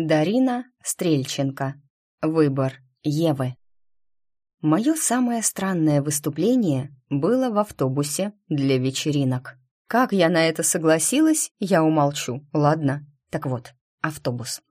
Дарина Стрельченко. Выбор Евы. Мое самое странное выступление было в автобусе для вечеринок. Как я на это согласилась, я умолчу, ладно? Так вот, автобус.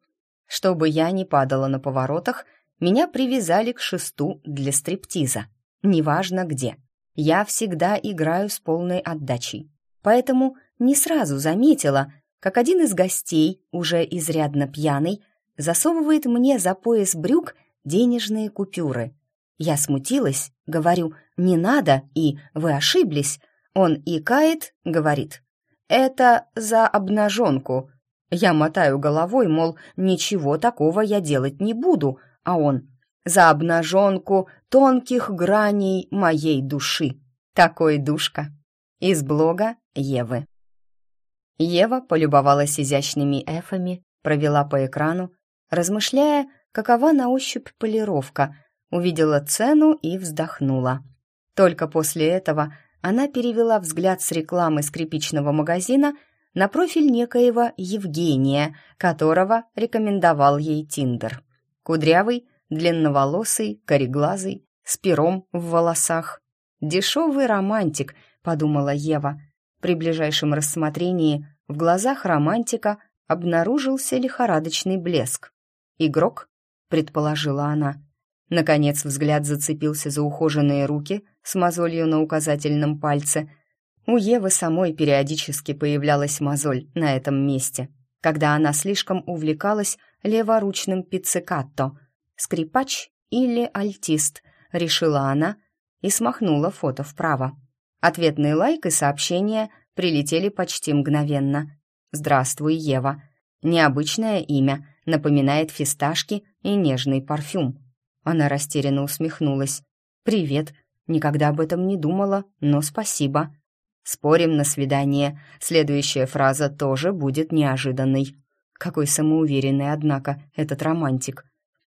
Чтобы я не падала на поворотах, меня привязали к шесту для стриптиза. Неважно где. Я всегда играю с полной отдачей. Поэтому не сразу заметила, как один из гостей, уже изрядно пьяный, засовывает мне за пояс брюк денежные купюры. Я смутилась, говорю «не надо» и «вы ошиблись». Он икает, говорит «это за обнаженку». Я мотаю головой, мол, ничего такого я делать не буду, а он «за обнаженку тонких граней моей души». Такой душка. Из блога Евы. Ева полюбовалась изящными эфами, провела по экрану, размышляя, какова на ощупь полировка, увидела цену и вздохнула. Только после этого она перевела взгляд с рекламы скрипичного магазина на профиль некоего Евгения, которого рекомендовал ей Тиндер. Кудрявый, длинноволосый, кореглазый, с пером в волосах. «Дешевый романтик», — подумала Ева, при ближайшем рассмотрении в глазах романтика обнаружился лихорадочный блеск. «Игрок?» — предположила она. Наконец взгляд зацепился за ухоженные руки с мозолью на указательном пальце. У Евы самой периодически появлялась мозоль на этом месте, когда она слишком увлекалась леворучным пиццикатто. «Скрипач или альтист?» — решила она и смахнула фото вправо. Ответный лайк и сообщение прилетели почти мгновенно. «Здравствуй, Ева». Необычное имя, напоминает фисташки и нежный парфюм. Она растерянно усмехнулась. «Привет. Никогда об этом не думала, но спасибо». «Спорим на свидание. Следующая фраза тоже будет неожиданной». Какой самоуверенный, однако, этот романтик.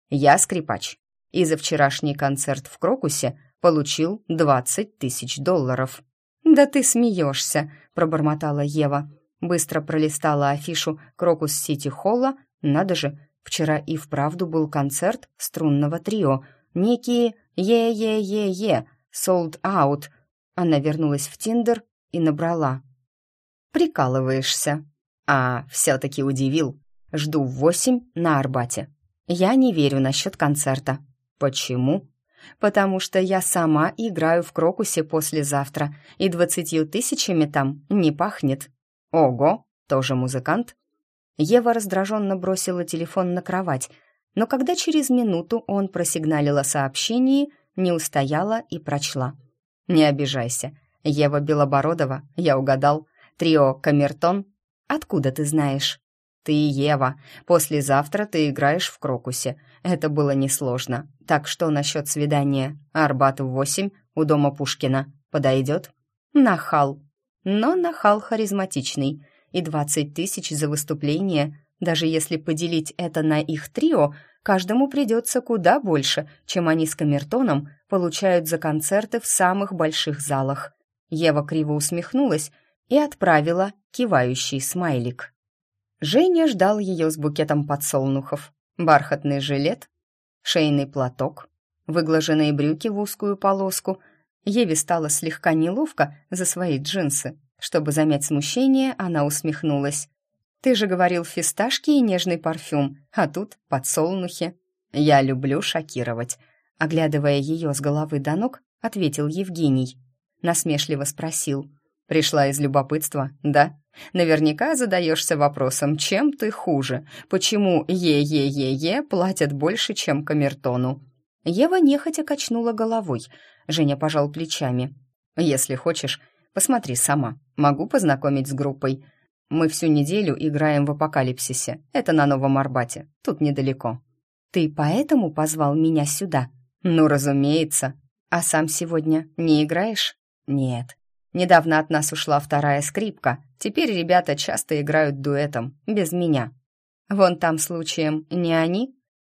«Я скрипач. И за вчерашний концерт в Крокусе получил двадцать тысяч долларов». «Да ты смеешься», — пробормотала Ева. Быстро пролистала афишу Крокус-Сити-Холла. Надо же, вчера и вправду был концерт струнного трио. Некие «Е-Е-Е-Е», «Sold Out». Она вернулась в Тиндер и набрала. «Прикалываешься». «А, все-таки удивил. Жду в восемь на Арбате. Я не верю насчет концерта». «Почему?» Потому что я сама играю в крокусе послезавтра, и двадцатью тысячами там не пахнет. Ого, тоже музыкант? Ева раздраженно бросила телефон на кровать, но когда через минуту он просигналил о сообщении, не устояла и прочла. «Не обижайся. Ева Белобородова, я угадал. Трио Камертон. Откуда ты знаешь?» «Ты Ева. Послезавтра ты играешь в Крокусе. Это было несложно. Так что насчет свидания? Арбат в восемь у дома Пушкина. Подойдет?» «Нахал. Но нахал харизматичный. И двадцать тысяч за выступление. Даже если поделить это на их трио, каждому придется куда больше, чем они с Камертоном получают за концерты в самых больших залах». Ева криво усмехнулась и отправила кивающий смайлик. Женя ждал ее с букетом подсолнухов, бархатный жилет, шейный платок, выглаженные брюки в узкую полоску. Еве стало слегка неловко за свои джинсы. Чтобы замять смущение, она усмехнулась. «Ты же говорил фисташки и нежный парфюм, а тут подсолнухи». «Я люблю шокировать», — оглядывая ее с головы до ног, ответил Евгений. Насмешливо спросил. «Пришла из любопытства, да?» Наверняка задаешься вопросом, чем ты хуже, почему Е-Е-Е-Е платят больше, чем камертону. Ева нехотя качнула головой. Женя пожал плечами. «Если хочешь, посмотри сама. Могу познакомить с группой. Мы всю неделю играем в апокалипсисе. Это на Новом Арбате. Тут недалеко». «Ты поэтому позвал меня сюда?» «Ну, разумеется. А сам сегодня не играешь?» «Нет. Недавно от нас ушла вторая скрипка. Теперь ребята часто играют дуэтом, без меня. Вон там случаем не они?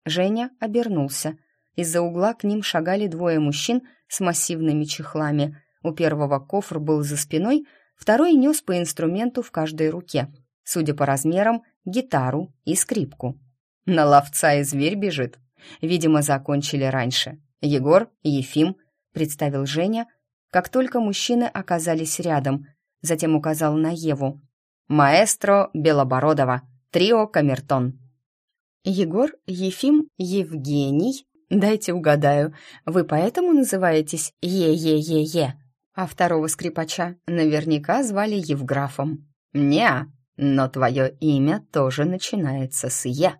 Женя обернулся. Из-за угла к ним шагали двое мужчин с массивными чехлами. У первого кофр был за спиной, второй нес по инструменту в каждой руке. Судя по размерам, гитару и скрипку. На ловца и зверь бежит. Видимо, закончили раньше. Егор, Ефим, представил Женя, как только мужчины оказались рядом, затем указал на Еву. «Маэстро Белобородова, трио Камертон». «Егор, Ефим, Евгений? Дайте угадаю, вы поэтому называетесь Е-Е-Е-Е?» А второго скрипача наверняка звали Евграфом. «Не, но твое имя тоже начинается с «Е».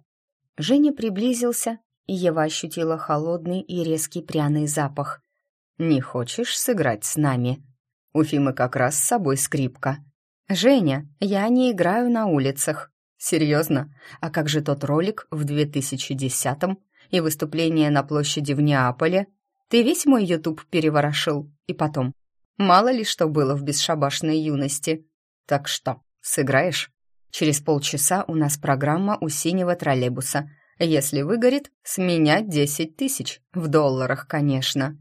Женя приблизился, и Ева ощутила холодный и резкий пряный запах. «Не хочешь сыграть с нами?» У Фимы как раз с собой скрипка. «Женя, я не играю на улицах». «Серьезно? А как же тот ролик в 2010-м и выступление на площади в Неаполе? Ты весь мой ютуб переворошил. И потом, мало ли что было в бесшабашной юности. Так что, сыграешь? Через полчаса у нас программа у синего троллейбуса. Если выгорит, с меня десять тысяч. В долларах, конечно».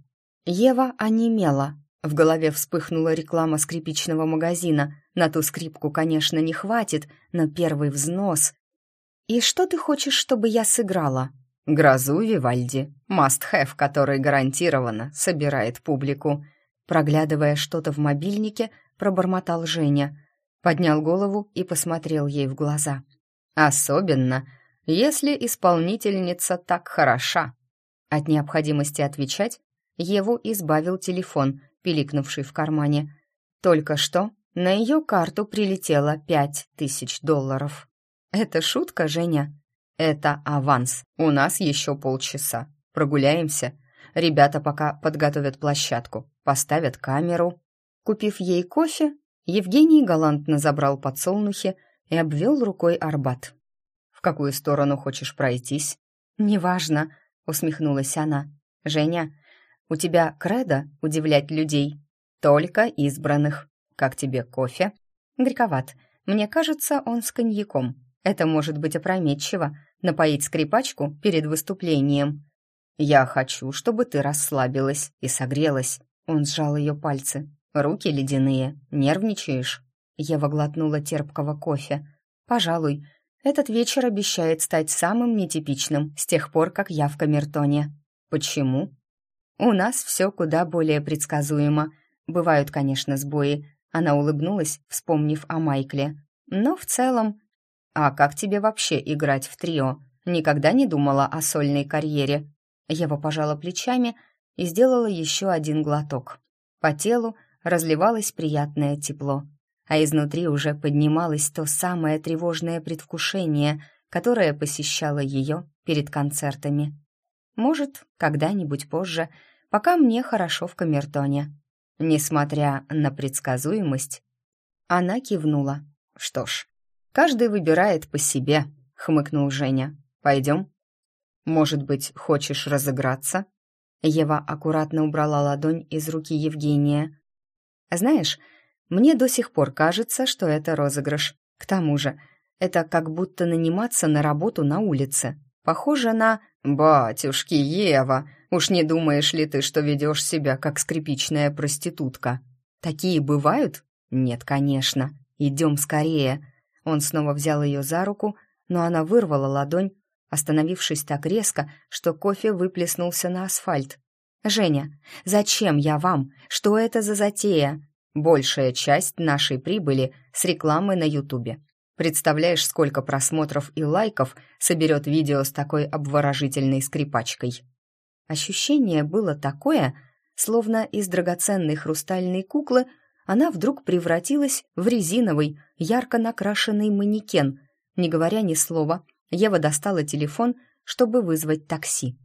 Ева онемела, в голове вспыхнула реклама скрипичного магазина. На ту скрипку, конечно, не хватит, но первый взнос. «И что ты хочешь, чтобы я сыграла?» «Грозу Вивальди. Маст-хэв, который гарантированно собирает публику». Проглядывая что-то в мобильнике, пробормотал Женя. Поднял голову и посмотрел ей в глаза. «Особенно, если исполнительница так хороша». От необходимости отвечать Еву избавил телефон, пиликнувший в кармане. Только что на ее карту прилетело пять тысяч долларов. «Это шутка, Женя?» «Это аванс. У нас еще полчаса. Прогуляемся. Ребята пока подготовят площадку, поставят камеру». Купив ей кофе, Евгений галантно забрал подсолнухи и обвел рукой Арбат. «В какую сторону хочешь пройтись?» «Неважно», — усмехнулась она. «Женя, у тебя кредо удивлять людей. Только избранных. Как тебе кофе? Грековат. Мне кажется, он с коньяком. Это может быть опрометчиво, напоить скрипачку перед выступлением. Я хочу, чтобы ты расслабилась и согрелась. Он сжал ее пальцы. Руки ледяные. Нервничаешь? Ева глотнула терпкого кофе. Пожалуй, этот вечер обещает стать самым нетипичным с тех пор, как я в камертоне. Почему? У нас все куда более предсказуемо. Бывают, конечно, сбои. Она улыбнулась, вспомнив о Майкле. Но в целом... А как тебе вообще играть в трио? Никогда не думала о сольной карьере? Ева пожала плечами и сделала еще один глоток. По телу разливалось приятное тепло, а изнутри уже поднималось то самое тревожное предвкушение, которое посещало ее перед концертами. Может, когда-нибудь позже, пока мне хорошо в камертоне. Несмотря на предсказуемость, она кивнула. «Что ж, каждый выбирает по себе», — хмыкнул Женя. «Пойдем?» «Может быть, хочешь разыграться?» Ева аккуратно убрала ладонь из руки Евгения. «Знаешь, мне до сих пор кажется, что это розыгрыш. К тому же, это как будто наниматься на работу на улице. Похоже на «Батюшки, Ева, уж не думаешь ли ты, что ведешь себя как скрипичная проститутка?» «Такие бывают?» «Нет, конечно. Идем скорее». Он снова взял ее за руку, но она вырвала ладонь, остановившись так резко, что кофе выплеснулся на асфальт. «Женя, зачем я вам? Что это за затея?» «Большая часть нашей прибыли с рекламы на Ютубе. Представляешь, сколько просмотров и лайков соберет видео с такой обворожительной скрипачкой. Ощущение было такое, словно из драгоценной хрустальной куклы она вдруг превратилась в резиновый, ярко накрашенный манекен. Не говоря ни слова, Ева достала телефон, чтобы вызвать такси.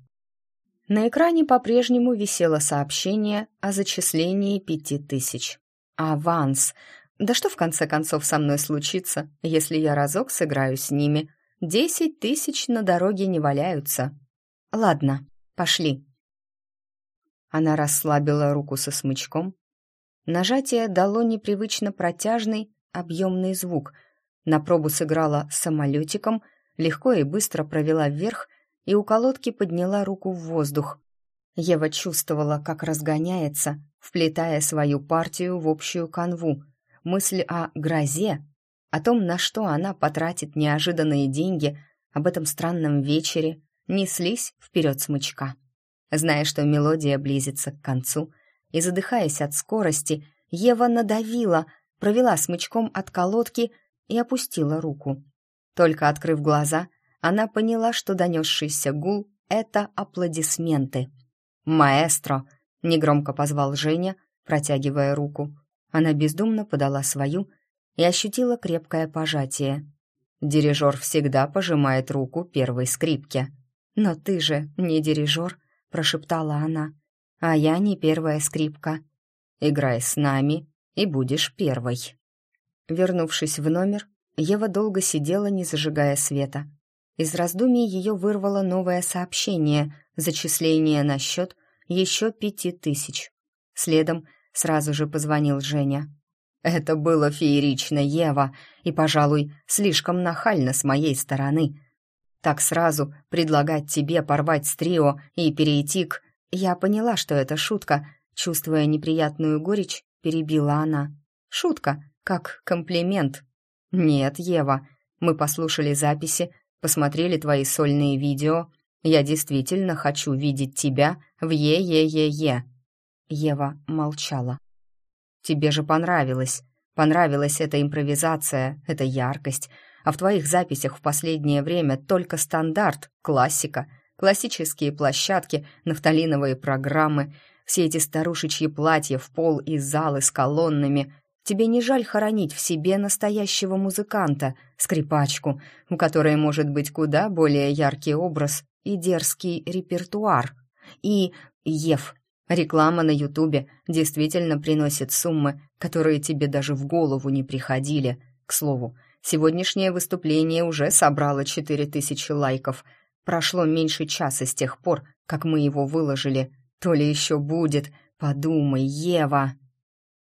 На экране по-прежнему висело сообщение о зачислении пяти тысяч. Аванс, да что в конце концов со мной случится, если я разок сыграю с ними? Десять тысяч на дороге не валяются. Ладно, пошли. Она расслабила руку со смычком. Нажатие дало непривычно протяжный, объемный звук. На пробу сыграла самолетиком, легко и быстро провела вверх и у колодки подняла руку в воздух. Ева чувствовала, как разгоняется, вплетая свою партию в общую канву — мысль о грозе, о том, на что она потратит неожиданные деньги, об этом странном вечере неслись вперед смычка. Зная, что мелодия близится к концу, и задыхаясь от скорости, Ева надавила, провела смычком от колодки и опустила руку. Только открыв глаза, она поняла, что донесшийся гул — это аплодисменты. «Маэстро!» — негромко позвал Женя, протягивая руку. Она бездумно подала свою и ощутила крепкое пожатие. Дирижер всегда пожимает руку первой скрипке. «Но ты же не дирижер», — прошептала она. «А я не первая скрипка. Играй с нами, и будешь первой». Вернувшись в номер, Ева долго сидела, не зажигая света. Из раздумий ее вырвало новое сообщение, зачисление на счет еще пяти тысяч. Следом сразу же позвонил Женя. «Это было феерично, Ева, и, пожалуй, слишком нахально с моей стороны. Так сразу предлагать тебе порвать с трио и перейти к...» Я поняла, что это шутка, чувствуя неприятную горечь, перебила она. «Шутка, как комплимент». «Нет, Ева, мы послушали записи, посмотрели твои сольные видео. Я действительно хочу видеть тебя в Е-Е-Е-Е». Ева молчала. «Тебе же понравилось. Понравилась эта импровизация, эта яркость. А в твоих записях в последнее время только стандарт, классика, классические площадки, нафталиновые программы, все эти старушечьи платья в пол и залы с колоннами, Тебе не жаль хоронить в себе настоящего музыканта, скрипачку, у которой может быть куда более яркий образ и дерзкий репертуар. И, Ев, реклама на Ютубе действительно приносит суммы, которые тебе даже в голову не приходили. К слову, сегодняшнее выступление уже собрало 4000 лайков. Прошло меньше часа с тех пор, как мы его выложили. То ли еще будет. Подумай, Ева.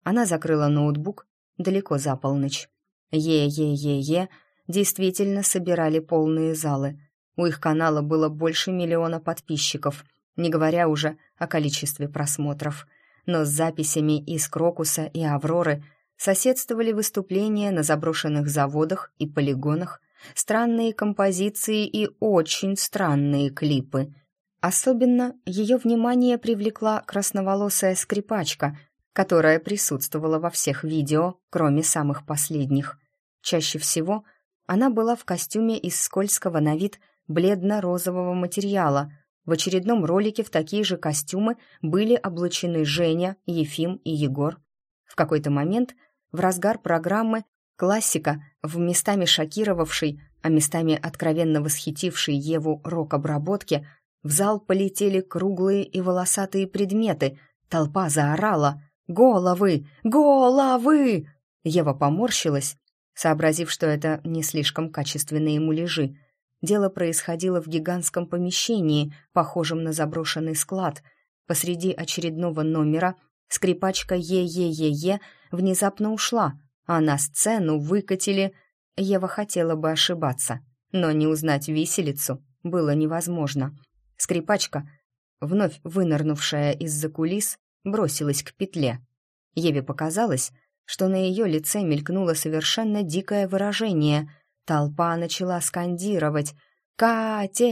Она закрыла ноутбук далеко за полночь. Е-е-е-е действительно собирали полные залы. У их канала было больше миллиона подписчиков, не говоря уже о количестве просмотров. Но с записями из Крокуса и Авроры соседствовали выступления на заброшенных заводах и полигонах, странные композиции и очень странные клипы. Особенно ее внимание привлекла красноволосая скрипачка — которая присутствовала во всех видео, кроме самых последних. Чаще всего она была в костюме из скользкого на вид бледно-розового материала. В очередном ролике в такие же костюмы были облачены Женя, Ефим и Егор. В какой-то момент, в разгар программы, классика, в местами шокировавшей, а местами откровенно восхитившей Еву рок-обработке, в зал полетели круглые и волосатые предметы, толпа заорала — «Головы! Головы!» Ева поморщилась, сообразив, что это не слишком качественные муляжи. Дело происходило в гигантском помещении, похожем на заброшенный склад. Посреди очередного номера скрипачка Е-Е-Е-Е внезапно ушла, а на сцену выкатили... Ева хотела бы ошибаться, но не узнать виселицу было невозможно. Скрипачка, вновь вынырнувшая из-за кулис, бросилась к петле. Еве показалось, что на ее лице мелькнуло совершенно дикое выражение. Толпа начала скандировать «Катерина!»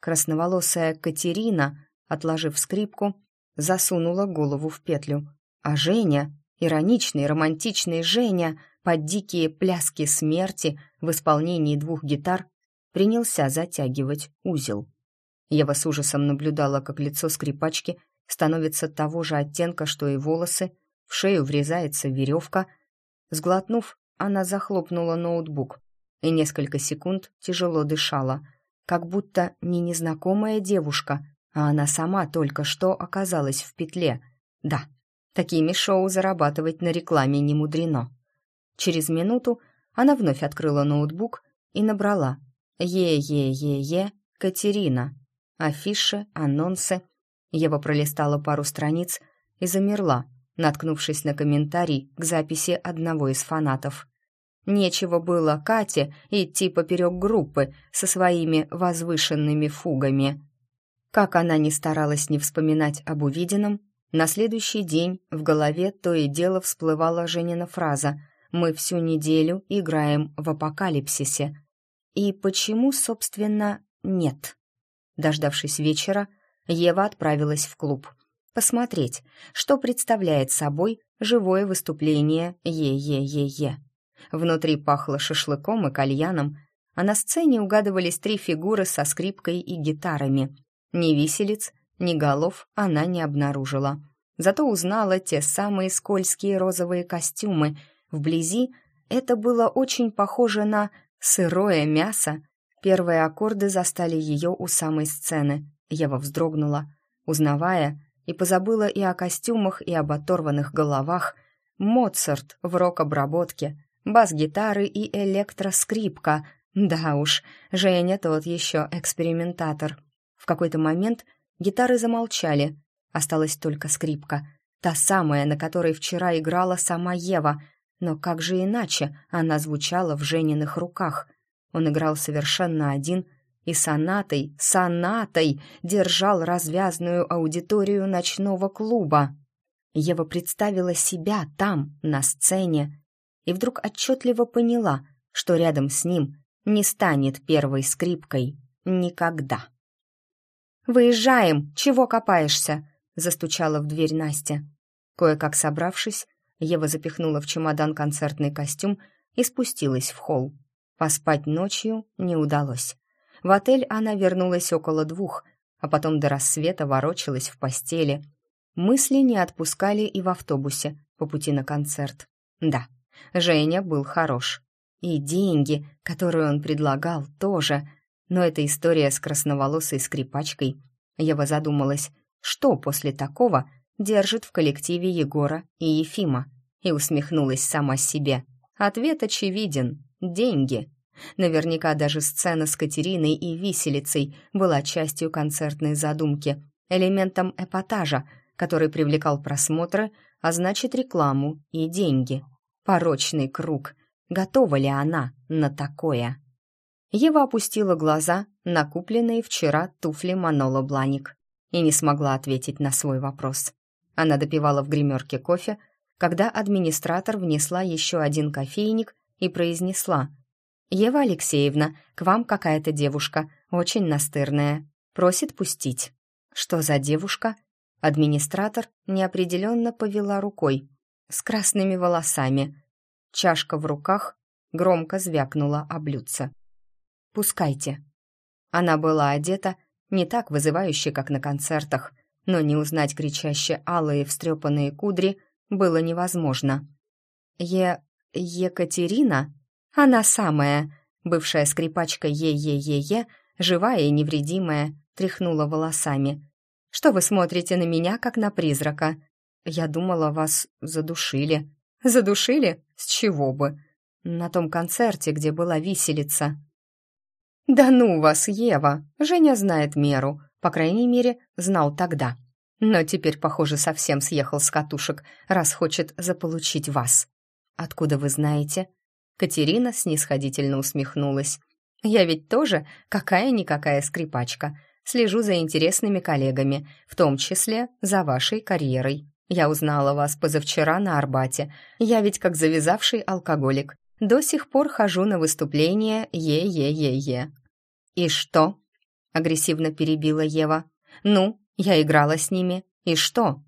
Красноволосая Катерина, отложив скрипку, засунула голову в петлю. А Женя, ироничный, романтичный Женя, под дикие пляски смерти в исполнении двух гитар, принялся затягивать узел. Ева с ужасом наблюдала, как лицо скрипачки становится того же оттенка, что и волосы, в шею врезается веревка. Сглотнув, она захлопнула ноутбук и несколько секунд тяжело дышала, как будто не незнакомая девушка, а она сама только что оказалась в петле. Да, такими шоу зарабатывать на рекламе не мудрено. Через минуту она вновь открыла ноутбук и набрала «Е-е-е-е, Катерина». Афиши, анонсы — Ева пролистала пару страниц и замерла, наткнувшись на комментарий к записи одного из фанатов. Нечего было Кате идти поперек группы со своими возвышенными фугами. Как она ни старалась не вспоминать об увиденном, на следующий день в голове то и дело всплывала Женина фраза «Мы всю неделю играем в апокалипсисе». И почему, собственно, нет? Дождавшись вечера, Ева отправилась в клуб. Посмотреть, что представляет собой живое выступление «Е-Е-Е-Е». Внутри пахло шашлыком и кальяном, а на сцене угадывались три фигуры со скрипкой и гитарами. Ни виселиц, ни голов она не обнаружила. Зато узнала те самые скользкие розовые костюмы. Вблизи это было очень похоже на сырое мясо. Первые аккорды застали ее у самой сцены. Ева вздрогнула, узнавая, и позабыла и о костюмах, и об оторванных головах. Моцарт в рок-обработке, бас-гитары и электроскрипка. Да уж, Женя тот еще экспериментатор. В какой-то момент гитары замолчали, осталась только скрипка, та самая, на которой вчера играла сама Ева, но как же иначе она звучала в Жениных руках? Он играл совершенно один и сонатой, сонатой держал развязную аудиторию ночного клуба. Ева представила себя там, на сцене, и вдруг отчетливо поняла, что рядом с ним не станет первой скрипкой никогда. «Выезжаем! Чего копаешься?» — застучала в дверь Настя. Кое-как собравшись, Ева запихнула в чемодан концертный костюм и спустилась в холл. Поспать ночью не удалось. В отель она вернулась около двух, а потом до рассвета ворочалась в постели. Мысли не отпускали и в автобусе по пути на концерт. Да, Женя был хорош. И деньги, которые он предлагал, тоже. Но эта история с красноволосой скрипачкой. Ева задумалась, что после такого держит в коллективе Егора и Ефима, и усмехнулась сама себе. Ответ очевиден — деньги. Наверняка даже сцена с Катериной и виселицей была частью концертной задумки, элементом эпатажа, который привлекал просмотры, а значит рекламу и деньги. Порочный круг. Готова ли она на такое? Ева опустила глаза на купленные вчера туфли Манола Бланик и не смогла ответить на свой вопрос. Она допивала в гримерке кофе, когда администратор внесла еще один кофейник и произнесла «Ева Алексеевна, к вам какая-то девушка, очень настырная, просит пустить». «Что за девушка?» Администратор неопределенно повела рукой, с красными волосами. Чашка в руках громко звякнула о блюдце. «Пускайте». Она была одета не так вызывающе, как на концертах, но не узнать кричаще алые встрепанные кудри было невозможно. «Е... Екатерина?» «Она самая!» Бывшая скрипачка Е-Е-Е-Е, живая и невредимая, тряхнула волосами. «Что вы смотрите на меня, как на призрака?» «Я думала, вас задушили». «Задушили? С чего бы?» «На том концерте, где была виселица». «Да ну вас, Ева! Женя знает меру. По крайней мере, знал тогда. Но теперь, похоже, совсем съехал с катушек, раз хочет заполучить вас». «Откуда вы знаете?» Катерина снисходительно усмехнулась. «Я ведь тоже какая-никакая скрипачка. Слежу за интересными коллегами, в том числе за вашей карьерой. Я узнала вас позавчера на Арбате. Я ведь как завязавший алкоголик. До сих пор хожу на выступления «Е-Е-Е-Е». «И что?» — агрессивно перебила Ева. «Ну, я играла с ними. И что?»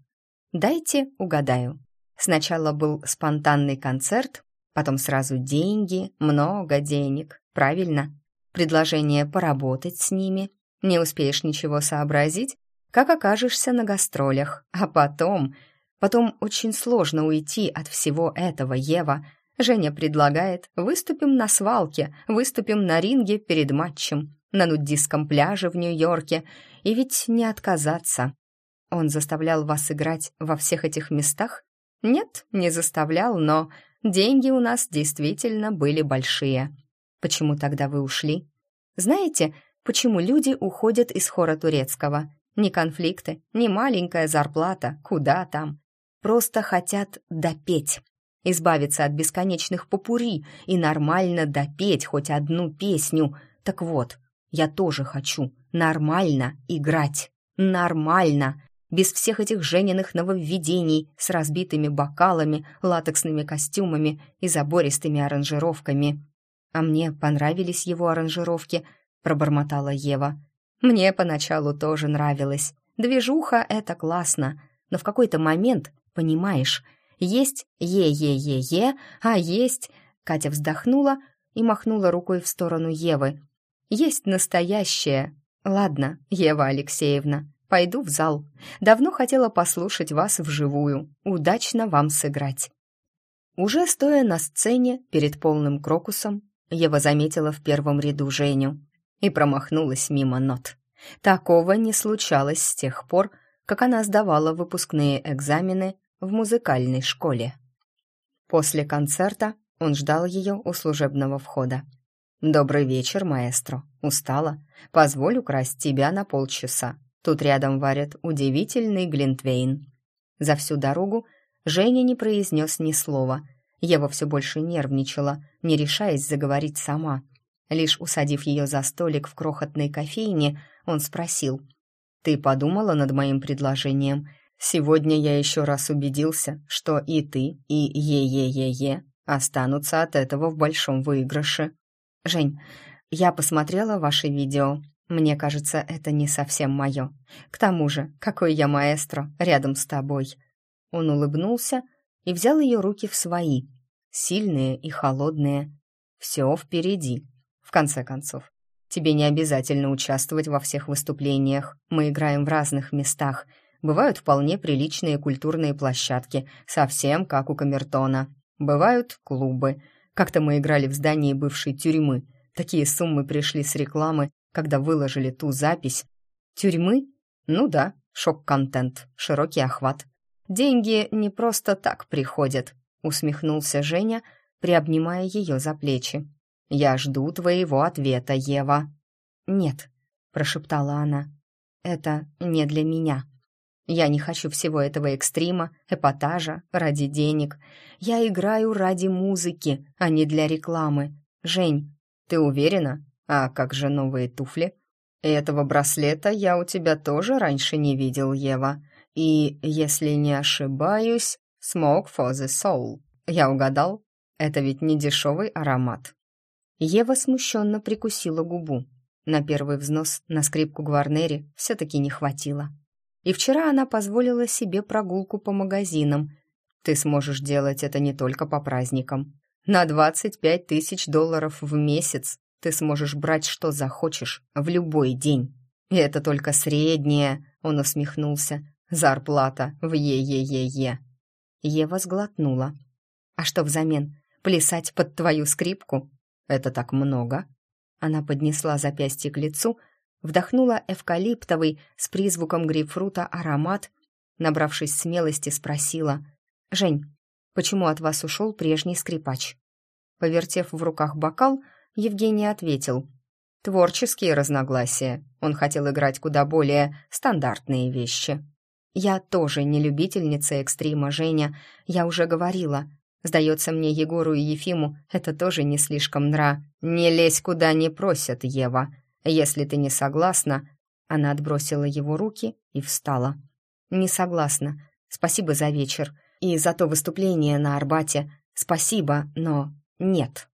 «Дайте угадаю. Сначала был спонтанный концерт, потом сразу деньги, много денег, правильно? Предложение поработать с ними. Не успеешь ничего сообразить, как окажешься на гастролях. А потом... Потом очень сложно уйти от всего этого, Ева. Женя предлагает, выступим на свалке, выступим на ринге перед матчем, на нудистском пляже в Нью-Йорке, и ведь не отказаться. Он заставлял вас играть во всех этих местах? Нет, не заставлял, но деньги у нас действительно были большие. Почему тогда вы ушли? Знаете, почему люди уходят из хора турецкого? Ни конфликты, ни маленькая зарплата, куда там. Просто хотят допеть избавиться от бесконечных попури и нормально допеть хоть одну песню. Так вот, я тоже хочу нормально играть. Нормально. Без всех этих жененных нововведений с разбитыми бокалами, латексными костюмами и забористыми аранжировками. а мне понравились его аранжировки», — пробормотала Ева. «Мне поначалу тоже нравилось. Движуха — это классно, но в какой-то момент, понимаешь, есть е-е-е-е, а есть...» Катя вздохнула и махнула рукой в сторону Евы. «Есть настоящее. Ладно, Ева Алексеевна, пойду в зал. Давно хотела послушать вас вживую. Удачно вам сыграть». Уже стоя на сцене перед полным крокусом, Ева заметила в первом ряду Женю и промахнулась мимо нот. Такого не случалось с тех пор, как она сдавала выпускные экзамены в музыкальной школе. После концерта он ждал ее у служебного входа. «Добрый вечер, маэстро. Устала? Позволь украсть тебя на полчаса. Тут рядом варят удивительный глинтвейн». За всю дорогу Женя не произнес ни слова — Ева все больше нервничала, не решаясь заговорить сама. Лишь усадив ее за столик в крохотной кофейне, он спросил. «Ты подумала над моим предложением? Сегодня я еще раз убедился, что и ты, и Е-Е-Е-Е останутся от этого в большом выигрыше. Жень, я посмотрела ваше видео. Мне кажется, это не совсем мое. К тому же, какой я маэстро рядом с тобой». Он улыбнулся, и взял ее руки в свои, сильные и холодные. Все впереди. В конце концов, тебе не обязательно участвовать во всех выступлениях. Мы играем в разных местах. Бывают вполне приличные культурные площадки, совсем как у Камертона. Бывают клубы. Как-то мы играли в здании бывшей тюрьмы. Такие суммы пришли с рекламы, когда выложили ту запись. Тюрьмы? Ну да, шок-контент, широкий охват. Деньги не просто так приходят, усмехнулся Женя, приобнимая ее за плечи. Я жду твоего ответа, Ева. Нет, прошептала она. Это не для меня. Я не хочу всего этого экстрима, эпатажа, ради денег. Я играю ради музыки, а не для рекламы. Жень, ты уверена? А как же новые туфли? Этого браслета я у тебя тоже раньше не видел, Ева. И, если не ошибаюсь, Smoke for the Soul. Я угадал? Это ведь не дешевый аромат. Ева смущенно прикусила губу. На первый взнос на скрипку Гварнери все-таки не хватило. И вчера она позволила себе прогулку по магазинам. Ты сможешь делать это не только по праздникам. На 25 тысяч долларов в месяц ты сможешь брать что захочешь в любой день. И это только среднее, он усмехнулся. Зарплата в е-е-е-е. Ева сглотнула. А что взамен? Плясать под твою скрипку? Это так много. Она поднесла запястье к лицу, вдохнула эвкалиптовый с призвуком грейпфрута аромат, набравшись смелости, спросила. «Жень, почему от вас ушел прежний скрипач?» Повертев в руках бокал, Евгений ответил. «Творческие разногласия. Он хотел играть куда более стандартные вещи». Я тоже не любительница экстрима, Женя, я уже говорила. Сдается мне Егору и Ефиму, это тоже не слишком нра. Не лезь куда не просят, Ева. Если ты не согласна... Она отбросила его руки и встала. «Не согласна. Спасибо за вечер. И за то выступление на Арбате. Спасибо, но нет».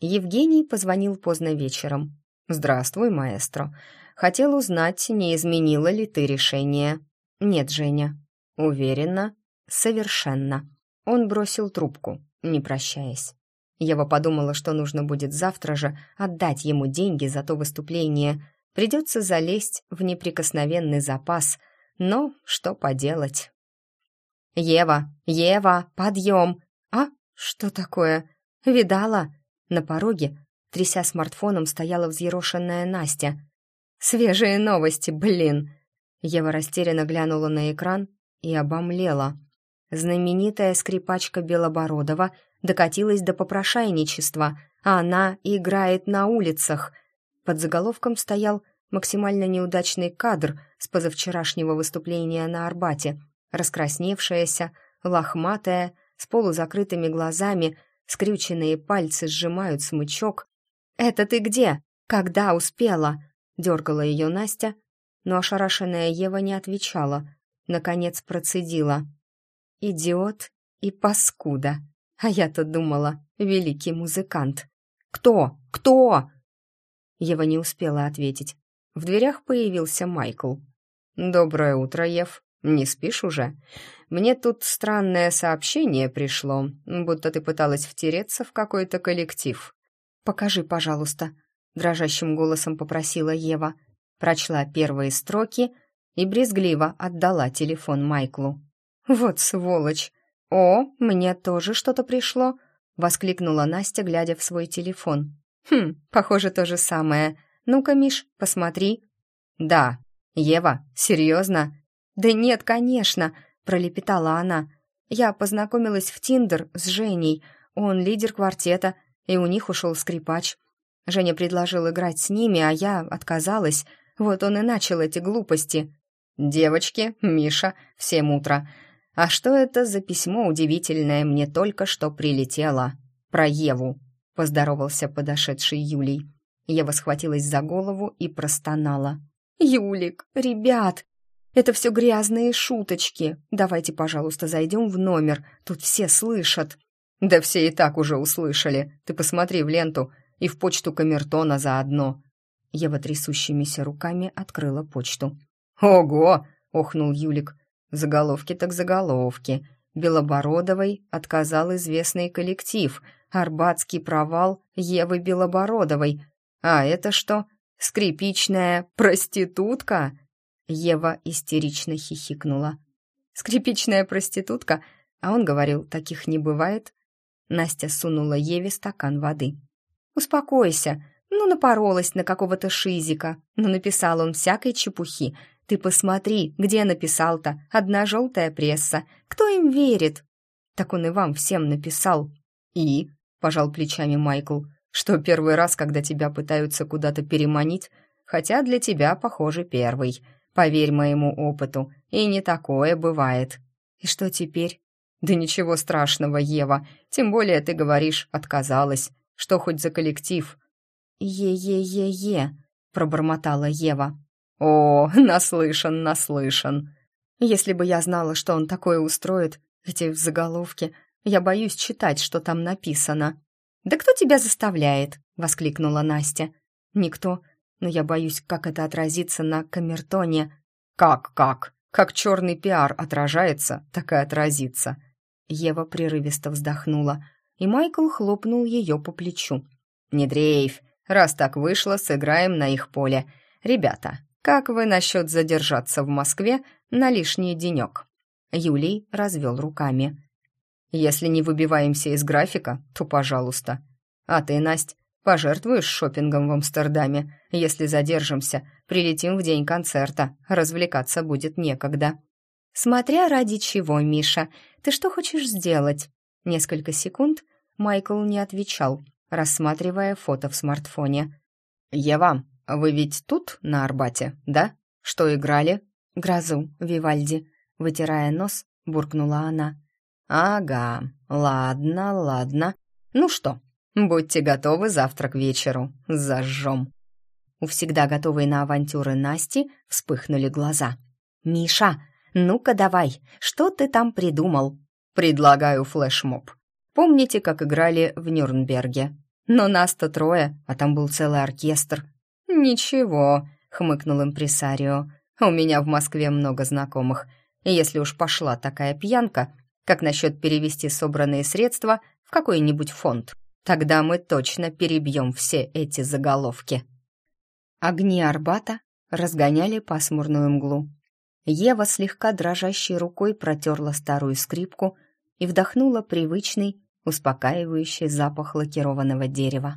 Евгений позвонил поздно вечером. «Здравствуй, маэстро. Хотел узнать, не изменила ли ты решение. Нет, Женя. Уверена? Совершенно. Он бросил трубку, не прощаясь. Ева подумала, что нужно будет завтра же отдать ему деньги за то выступление. Придется залезть в неприкосновенный запас. Но что поделать? «Ева! Ева! Подъем!» «А? Что такое?» «Видала?» На пороге, тряся смартфоном, стояла взъерошенная Настя. Свежие новости, блин!» Ева растерянно глянула на экран и обомлела. Знаменитая скрипачка Белобородова докатилась до попрошайничества, а она играет на улицах. Под заголовком стоял максимально неудачный кадр с позавчерашнего выступления на Арбате. Раскрасневшаяся, лохматая, с полузакрытыми глазами, скрюченные пальцы сжимают смычок. «Это ты где? Когда успела?» Дергала ее Настя, но ошарашенная Ева не отвечала. Наконец процедила. «Идиот и паскуда. А я-то думала, великий музыкант. «Кто? Кто?» Ева не успела ответить. В дверях появился Майкл. «Доброе утро, Ев. Не спишь уже? Мне тут странное сообщение пришло, будто ты пыталась втереться в какой-то коллектив». «Покажи, пожалуйста», — дрожащим голосом попросила Ева. Прочла первые строки и брезгливо отдала телефон Майклу. «Вот сволочь! О, мне тоже что-то пришло!» — воскликнула Настя, глядя в свой телефон. «Хм, похоже, то же самое. Ну-ка, Миш, посмотри». «Да. Ева, серьезно?» «Да нет, конечно», — пролепетала она. «Я познакомилась в Тиндер с Женей. Он лидер квартета, и у них ушел скрипач. Женя предложил играть с ними, а я отказалась. Вот он и начал эти глупости». «Девочки, Миша, всем утро. А что это за письмо удивительное мне только что прилетело? Про Еву», — поздоровался подошедший Юлий. Ева схватилась за голову и простонала. «Юлик, ребят, это все грязные шуточки. Давайте, пожалуйста, зайдем в номер, тут все слышат». «Да все и так уже услышали. Ты посмотри в ленту и в почту камертона заодно». Ева трясущимися руками открыла почту. «Ого!» — охнул Юлик. «Заголовки так заголовки. Белобородовой отказал известный коллектив. Арбатский провал Евы Белобородовой. А это что? Скрипичная проститутка?» Ева истерично хихикнула. «Скрипичная проститутка?» А он говорил, таких не бывает. Настя сунула Еве стакан воды. «Успокойся. Ну, напоролась на какого-то шизика. Ну, написал он всякой чепухи. Ты посмотри, где написал-то? Одна желтая пресса. Кто им верит? Так он и вам всем написал. И? Пожал плечами Майкл. Что первый раз, когда тебя пытаются куда-то переманить? Хотя для тебя, похоже, первый. Поверь моему опыту, и не такое бывает. И что теперь? Да ничего страшного, Ева. Тем более ты говоришь, отказалась. Что хоть за коллектив? Е-е-е-е, пробормотала Ева. «О, наслышан, наслышан!» Если бы я знала, что он такое устроит, эти заголовки, я боюсь читать, что там написано. «Да кто тебя заставляет?» — воскликнула Настя. «Никто, но я боюсь, как это отразится на камертоне». «Как, как? Как черный пиар отражается, так и отразится». Ева прерывисто вздохнула, и Майкл хлопнул ее по плечу. «Не дрейфь, раз так вышло, сыграем на их поле. Ребята, как вы насчет задержаться в Москве на лишний денек?» Юлий развел руками. «Если не выбиваемся из графика, то пожалуйста. А ты, Насть, пожертвуешь шопингом в Амстердаме? Если задержимся, прилетим в день концерта, развлекаться будет некогда». «Смотря ради чего, Миша. Ты что хочешь сделать?» Несколько секунд Майкл не отвечал, рассматривая фото в смартфоне. «Ева, «Вы ведь тут, на Арбате, да? Что играли?» «Грозу, Вивальди», — вытирая нос, буркнула она. «Ага, ладно, ладно. Ну что, будьте готовы завтра к вечеру. Зажжем». У всегда готовой на авантюры Насти вспыхнули глаза. «Миша, ну-ка давай, что ты там придумал?» «Предлагаю флешмоб. Помните, как играли в Нюрнберге? Но нас-то трое, а там был целый оркестр. «Ничего», — хмыкнул импресарио. «У меня в Москве много знакомых. Если уж пошла такая пьянка, как насчет перевести собранные средства в какой-нибудь фонд? Тогда мы точно перебьем все эти заголовки». Огни Арбата разгоняли пасмурную мглу. Ева слегка дрожащей рукой протерла старую скрипку и вдохнула привычный, успокаивающий запах лакированного дерева.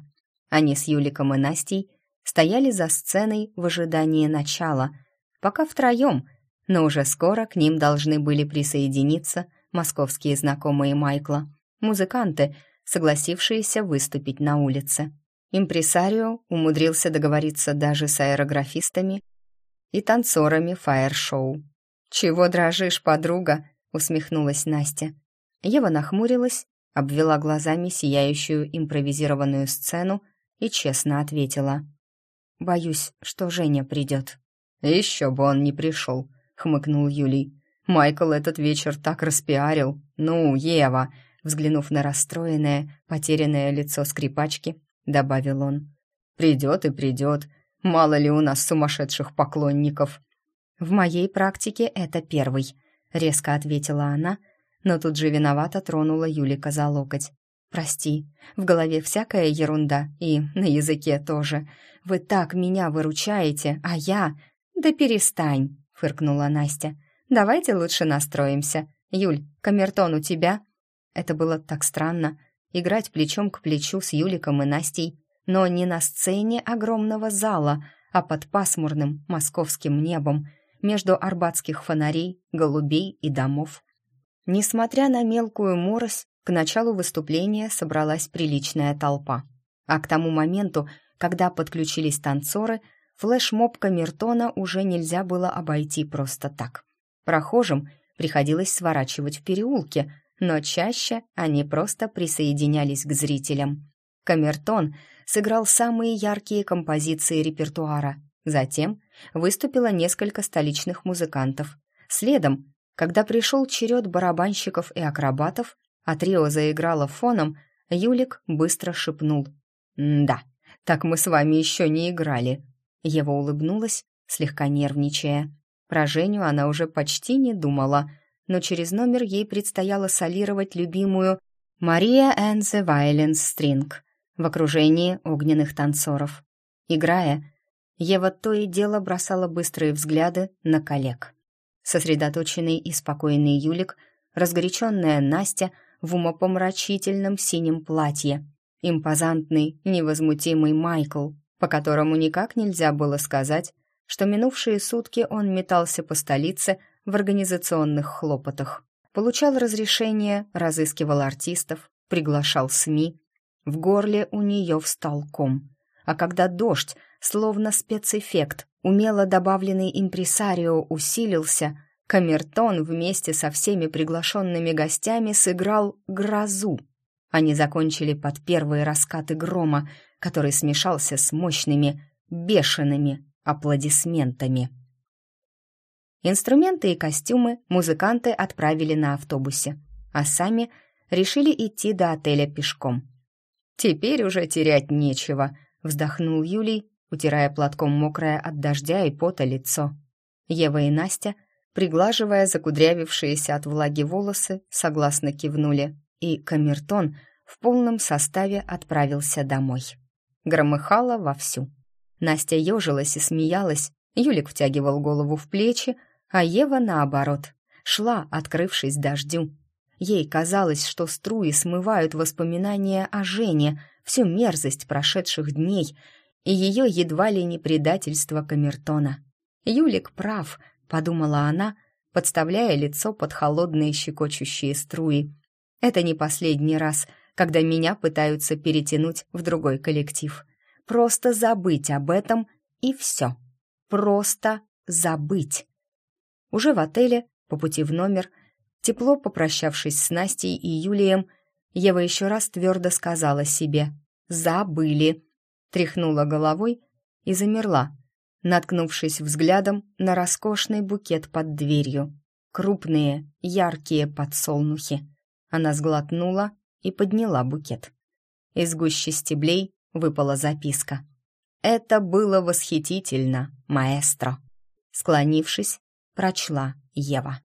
Они с Юликом и Настей стояли за сценой в ожидании начала, пока втроем, но уже скоро к ним должны были присоединиться московские знакомые Майкла, музыканты, согласившиеся выступить на улице. Импресарио умудрился договориться даже с аэрографистами и танцорами фаер-шоу. «Чего дрожишь, подруга?» — усмехнулась Настя. Ева нахмурилась, обвела глазами сияющую импровизированную сцену и честно ответила. Боюсь, что Женя придет». «Еще бы он не пришел», — хмыкнул Юлий. «Майкл этот вечер так распиарил. Ну, Ева, взглянув на расстроенное, потерянное лицо скрипачки, добавил он. «Придет и придет. Мало ли у нас сумасшедших поклонников». «В моей практике это первый», — резко ответила она, но тут же виновато тронула Юлика за локоть. «Прости, в голове всякая ерунда, и на языке тоже. Вы так меня выручаете, а я...» «Да перестань», — фыркнула Настя. «Давайте лучше настроимся. Юль, камертон у тебя?» Это было так странно, играть плечом к плечу с Юликом и Настей, но не на сцене огромного зала, а под пасмурным московским небом, между арбатских фонарей, голубей и домов. Несмотря на мелкую морось, к началу выступления собралась приличная толпа. А к тому моменту, когда подключились танцоры, флешмоб Камертона уже нельзя было обойти просто так. Прохожим приходилось сворачивать в переулке, но чаще они просто присоединялись к зрителям. Камертон сыграл самые яркие композиции репертуара. Затем выступило несколько столичных музыкантов. Следом, когда пришел черед барабанщиков и акробатов, а трио заиграло фоном, Юлик быстро шепнул. «Да, так мы с вами еще не играли». Ева улыбнулась, слегка нервничая. Про Женю она уже почти не думала, но через номер ей предстояло солировать любимую «Мария and the Violence String» в окружении огненных танцоров. Играя, Ева то и дело бросала быстрые взгляды на коллег. Сосредоточенный и спокойный Юлик, разгоряченная Настя в умопомрачительном синем платье, импозантный, невозмутимый Майкл, по которому никак нельзя было сказать, что минувшие сутки он метался по столице в организационных хлопотах, получал разрешение, разыскивал артистов, приглашал СМИ. В горле у нее встал ком. А когда дождь, словно спецэффект, умело добавленный импресарио усилился, Камертон вместе со всеми приглашенными гостями сыграл «Грозу». Они закончили под первые раскаты грома, который смешался с мощными, бешеными аплодисментами. Инструменты и костюмы музыканты отправили на автобусе, а сами решили идти до отеля пешком. «Теперь уже терять нечего», — вздохнул Юлий, утирая платком мокрое от дождя и пота лицо. Ева и Настя — приглаживая закудрявившиеся от влаги волосы, согласно кивнули, и камертон в полном составе отправился домой. Громыхало вовсю. Настя ежилась и смеялась, Юлик втягивал голову в плечи, а Ева, наоборот, шла, открывшись дождю. Ей казалось, что струи смывают воспоминания о Жене, всю мерзость прошедших дней и ее едва ли не предательство камертона. Юлик прав — подумала она, подставляя лицо под холодные щекочущие струи. Это не последний раз, когда меня пытаются перетянуть в другой коллектив. Просто забыть об этом и все. Просто забыть. Уже в отеле, по пути в номер, тепло попрощавшись с Настей и Юлием, Ева еще раз твердо сказала себе «забыли», тряхнула головой и замерла, наткнувшись взглядом на роскошный букет под дверью. Крупные, яркие подсолнухи. Она сглотнула и подняла букет. Из гущи стеблей выпала записка. «Это было восхитительно, маэстро!» Склонившись, прочла Ева.